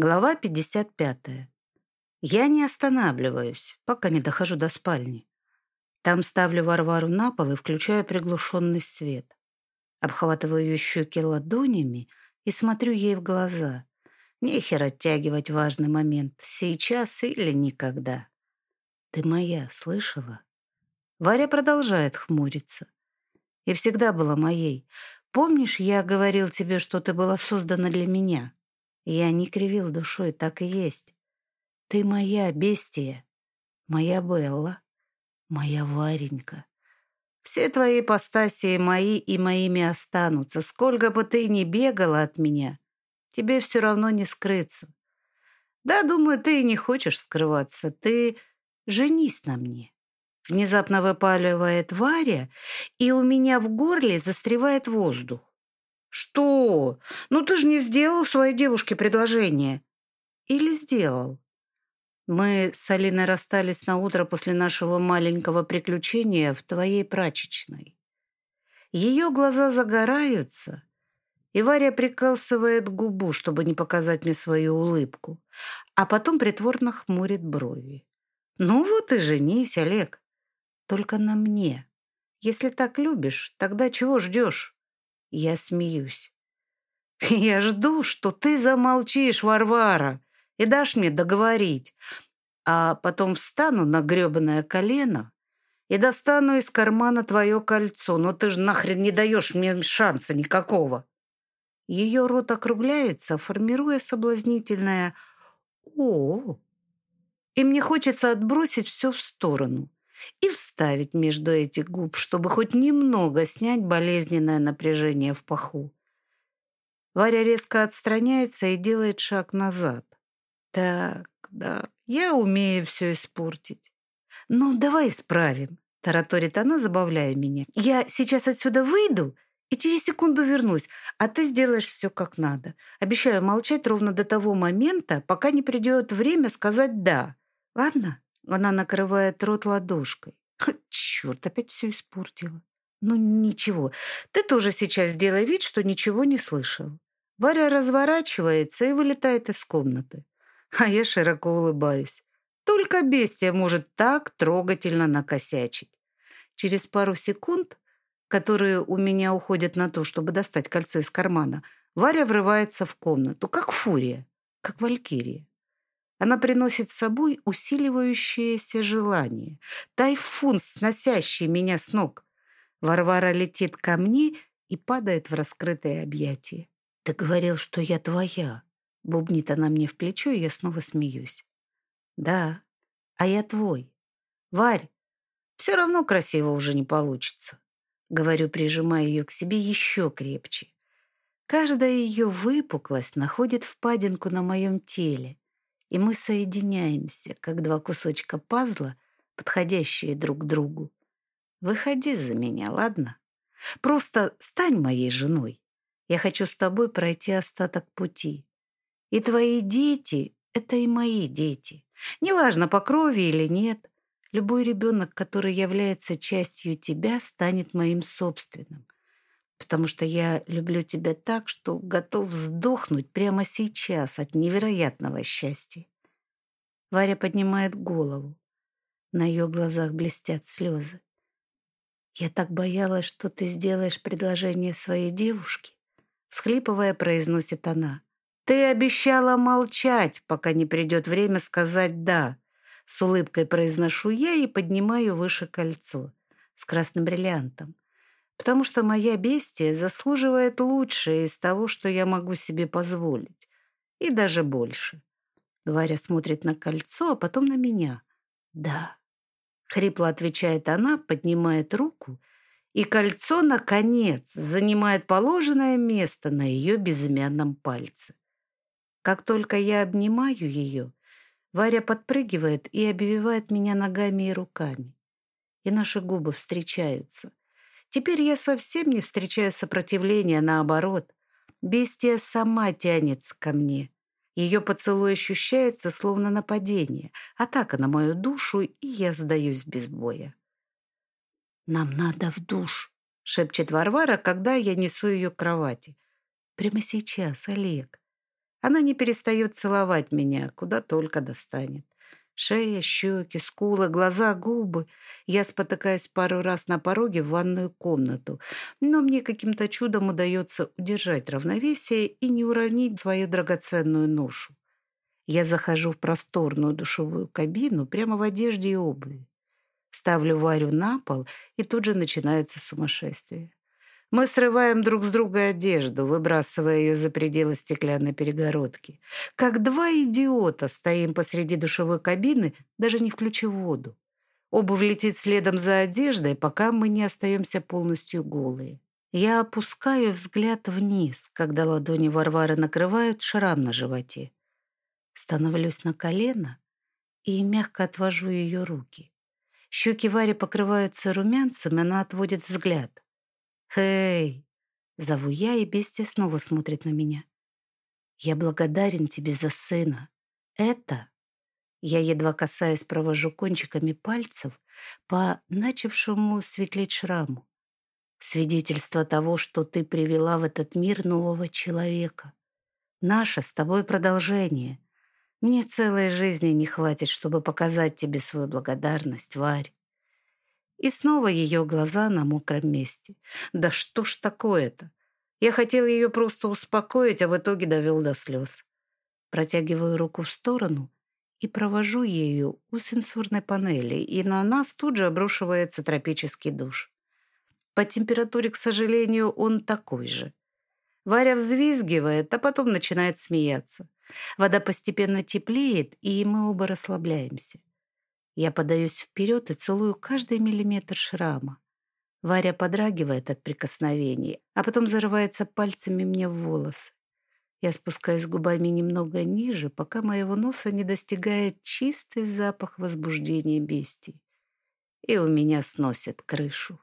Глава 55. Я не останавливаюсь, пока не дохожу до спальни. Там ставлю Варвару на пол и включаю приглушенный свет. Обхватываю ее щеки ладонями и смотрю ей в глаза. Нехер оттягивать важный момент. Сейчас или никогда. Ты моя, слышала? Варя продолжает хмуриться. И всегда была моей. Помнишь, я говорил тебе, что ты была создана для меня? Я не кривил душой, так и есть. Ты моя бестия, моя Белла, моя Варенька. Все твои ипостасии мои и моими останутся. Сколько бы ты ни бегала от меня, тебе все равно не скрыться. Да, думаю, ты и не хочешь скрываться. Ты женись на мне. Внезапно выпаливает Варя, и у меня в горле застревает воздух. «Что? Ну ты же не сделал своей девушке предложение». «Или сделал?» Мы с Алиной расстались на утро после нашего маленького приключения в твоей прачечной. Ее глаза загораются, и Варя прикалывает губу, чтобы не показать мне свою улыбку, а потом притворно хмурит брови. «Ну вот и женись, Олег. Только на мне. Если так любишь, тогда чего ждешь?» Я смеюсь. «Я жду, что ты замолчишь, Варвара, и дашь мне договорить, а потом встану на гребаное колено и достану из кармана твое кольцо, но ты же нахрен не даешь мне шанса никакого». Ее рот округляется, формируя соблазнительное «О!». И мне хочется отбросить все в сторону и вставить между этих губ, чтобы хоть немного снять болезненное напряжение в паху. Варя резко отстраняется и делает шаг назад. Так, да, я умею все испортить. Ну, давай исправим, тараторит она, забавляя меня. Я сейчас отсюда выйду и через секунду вернусь, а ты сделаешь все как надо. Обещаю молчать ровно до того момента, пока не придет время сказать «да». Ладно? Она накрывает рот ладошкой. Черт, опять все испортила. Ну ничего, ты тоже сейчас сделай вид, что ничего не слышал. Варя разворачивается и вылетает из комнаты. А я широко улыбаюсь. Только бестия может так трогательно накосячить. Через пару секунд, которые у меня уходят на то, чтобы достать кольцо из кармана, Варя врывается в комнату, как фурия, как валькирия. Она приносит с собой усиливающееся желание. Тайфун, сносящий меня с ног. Варвара летит ко мне и падает в раскрытое объятие. «Ты говорил, что я твоя», — бубнит она мне в плечо, и я снова смеюсь. «Да, а я твой. Варь, все равно красиво уже не получится», — говорю, прижимая ее к себе еще крепче. Каждая ее выпуклость находит впадинку на моем теле, и мы соединяемся, как два кусочка пазла, подходящие друг к другу. Выходи за меня, ладно? Просто стань моей женой. Я хочу с тобой пройти остаток пути. И твои дети — это и мои дети. Неважно, по крови или нет. Любой ребенок, который является частью тебя, станет моим собственным — потому что я люблю тебя так, что готов сдохнуть прямо сейчас от невероятного счастья. Варя поднимает голову. На ее глазах блестят слезы. «Я так боялась, что ты сделаешь предложение своей девушке», всхлипывая, произносит она. «Ты обещала молчать, пока не придет время сказать «да». С улыбкой произношу я и поднимаю выше кольцо с красным бриллиантом потому что моя бестия заслуживает лучшее из того, что я могу себе позволить, и даже больше. Варя смотрит на кольцо, а потом на меня. «Да», — хрипло отвечает она, поднимает руку, и кольцо, наконец, занимает положенное место на ее безымянном пальце. Как только я обнимаю ее, Варя подпрыгивает и обвивает меня ногами и руками. И наши губы встречаются. Теперь я совсем не встречаю сопротивления, наоборот. Бестия сама тянется ко мне. Ее поцелуй ощущается, словно нападение, атака на мою душу, и я сдаюсь без боя. «Нам надо в душ», — шепчет Варвара, когда я несу ее к кровати. «Прямо сейчас, Олег. Она не перестает целовать меня, куда только достанет. Шея, щеки, скулы, глаза, губы. Я спотыкаюсь пару раз на пороге в ванную комнату, но мне каким-то чудом удается удержать равновесие и не уронить свою драгоценную ношу. Я захожу в просторную душевую кабину прямо в одежде и обуви. Ставлю Варю на пол, и тут же начинается сумасшествие. Мы срываем друг с друга одежду, выбрасывая ее за пределы стеклянной перегородки. Как два идиота стоим посреди душевой кабины, даже не включив воду. Обувь летит следом за одеждой, пока мы не остаемся полностью голые. Я опускаю взгляд вниз, когда ладони Варвары накрывают шрам на животе. Становлюсь на колено и мягко отвожу ее руки. Щеки Вари покрываются румянцем, и она отводит взгляд. «Эй!» — зову я, и Бести снова смотрит на меня. «Я благодарен тебе за сына. Это...» Я едва касаясь провожу кончиками пальцев по начавшему светлеть шраму. Свидетельство того, что ты привела в этот мир нового человека. Наше с тобой продолжение. Мне целой жизни не хватит, чтобы показать тебе свою благодарность, Варь. И снова ее глаза на мокром месте. Да что ж такое-то? Я хотел ее просто успокоить, а в итоге довел до слез. Протягиваю руку в сторону и провожу ею у сенсорной панели, и на нас тут же обрушивается тропический душ. По температуре, к сожалению, он такой же. Варя взвизгивает, а потом начинает смеяться. Вода постепенно теплеет, и мы оба расслабляемся. Я подаюсь вперед и целую каждый миллиметр шрама. Варя подрагивает от прикосновений, а потом зарывается пальцами мне в волосы. Я спускаюсь губами немного ниже, пока моего носа не достигает чистый запах возбуждения бестии. И у меня сносит крышу.